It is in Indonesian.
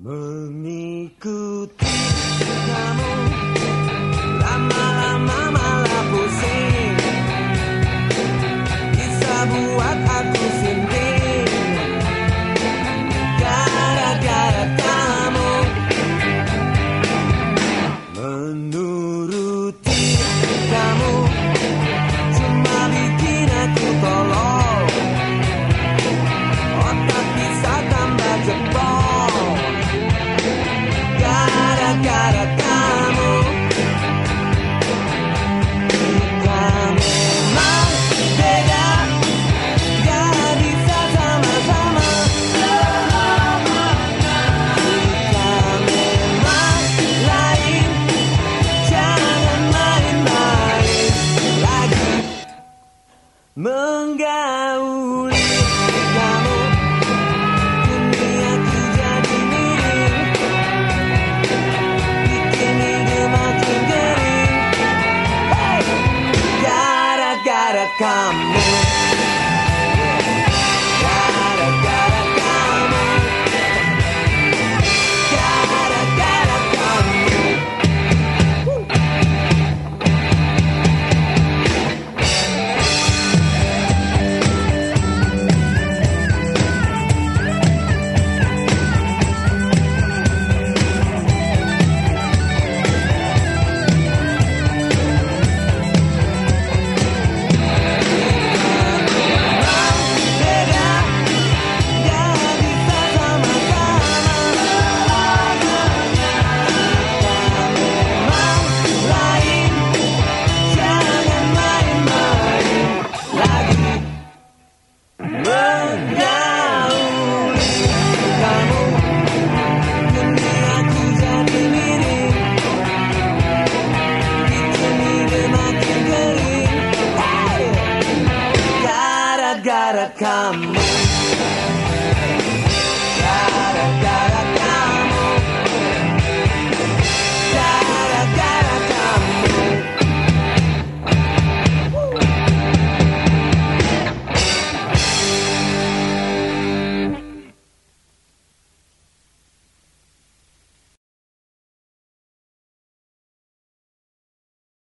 memikul menggauli kamu. Dunia aku jadi miring. Bikin ide makin kering hey! gara-gara kamu. gotta come. Gotta, gotta.